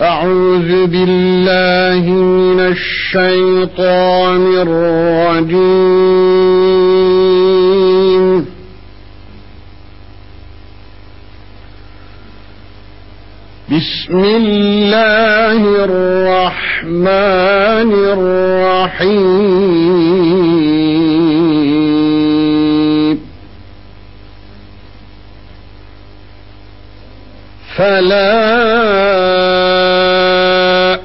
أعوذ بالله من الشيطان الرجيم. بسم الله الرحمن الرحيم. فلا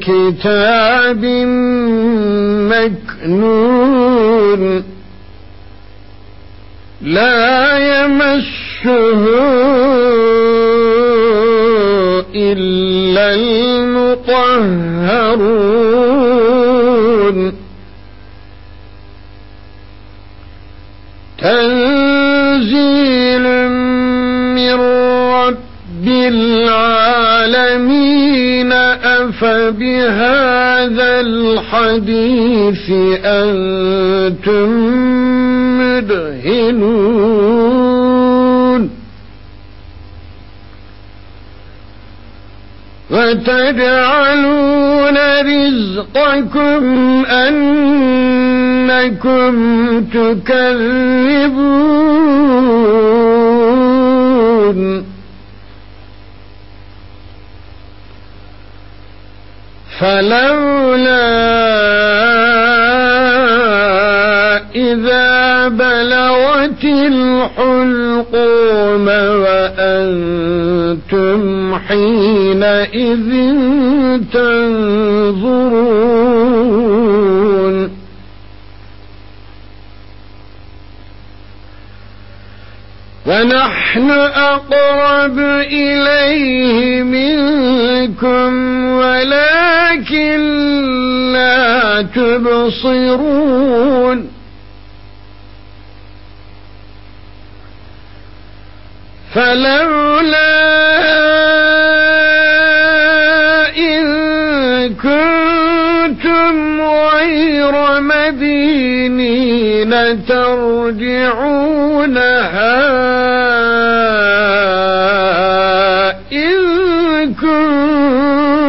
كتاب مكنون لا يمسه إلا المطهرون. تنزيل من رب العالمين أفبهذا الحديث أنتم مدهنون؟ وتجعلون رزقكم أنكم تكذبون. فلولا إذا بلغت الحلقوم وأنتم حينئذ تنظرون. ونحن أقرب إليه منكم ولكن لا تبصرون. فلولا إن كنتم غير مدينين ترجعونها إن كنتم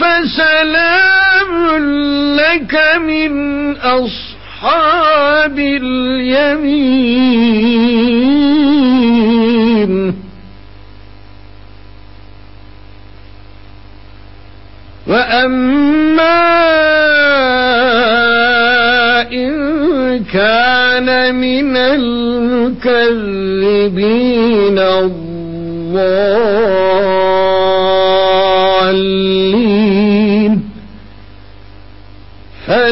فسلام لك من أصحاب اليمين. وأما إن كان من المكذبين الضالين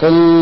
صدق